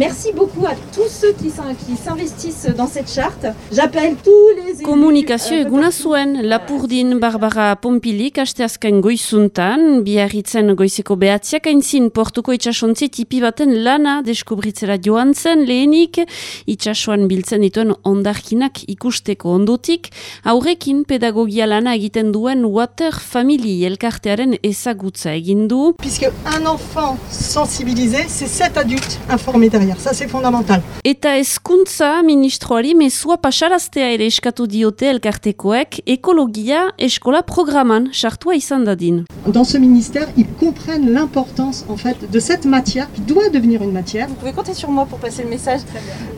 Merci beaucoup à tous ceux qui s'investissent dans cette charte. J'appelle tous les Komunikazio euh, eguna zuen Lapurdin Barbara Pompilik asteazken goizuntan, biarritzen goizeko behatziak aintzin portuko itxasontzi tipi baten lana deskubritzera joan zen lehenik itxasoan biltzen dituen ondarkinak ikusteko ondotik, aurrekin pedagogia lana egiten duen Water Family elkartearen ezagutza egin du. Puisque un enfant sensibilisé, c'est sept adultes informés derrière. Ça, c'est fondamental. Eta eskuntza ministroari mezua pasaraztea ere eskatu diote elkartekoek ekologia eskola programan sartua izan dadin. Dans ce ministère, ils comprennent l'importance en fait de cette matière qui doit devenir une matière. Vous pouvez compter sur moi pour passer le message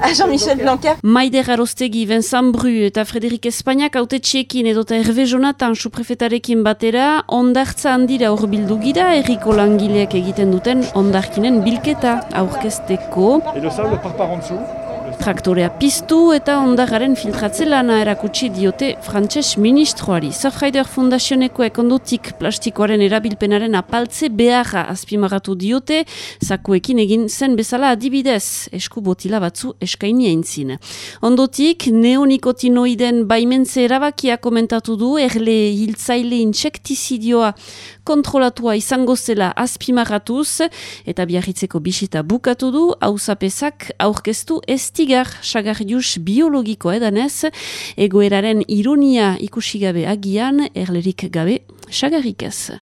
à Jean-Michel Blanquer. Maider Arostegi, Vincent Bru eta Frederik Espainak autetxiekin edota Hervé Jonathan suprefetarekin batera ondartza handira urbildu gira erriko langileak egiten duten ondarkinen bilketa aurkezteko. Le sable part par en dessous. Traktorea piztu eta ondagaren filtratze lana erakutsi diote frantses ministroari. Safraider Fundazionekoek ondotik plastikoaren erabilpenaren apaltze beharra azpimagatu diote, zakuekin egin zen bezala adibidez, esku botila batzu eskaini aintzin. Ondotik, neonikotinoiden baimentze erabakia komentatu du, erle hiltzaile insektizidioa kontrolatua izango zela azpimagatuz, eta biarritzeko bisita bukatu du, hauzapezak aurkeztu estigar sagarrius biologikoa edanez, egoeraren ironia ikusi gabe agian, erlerik gabe sagarrik ez.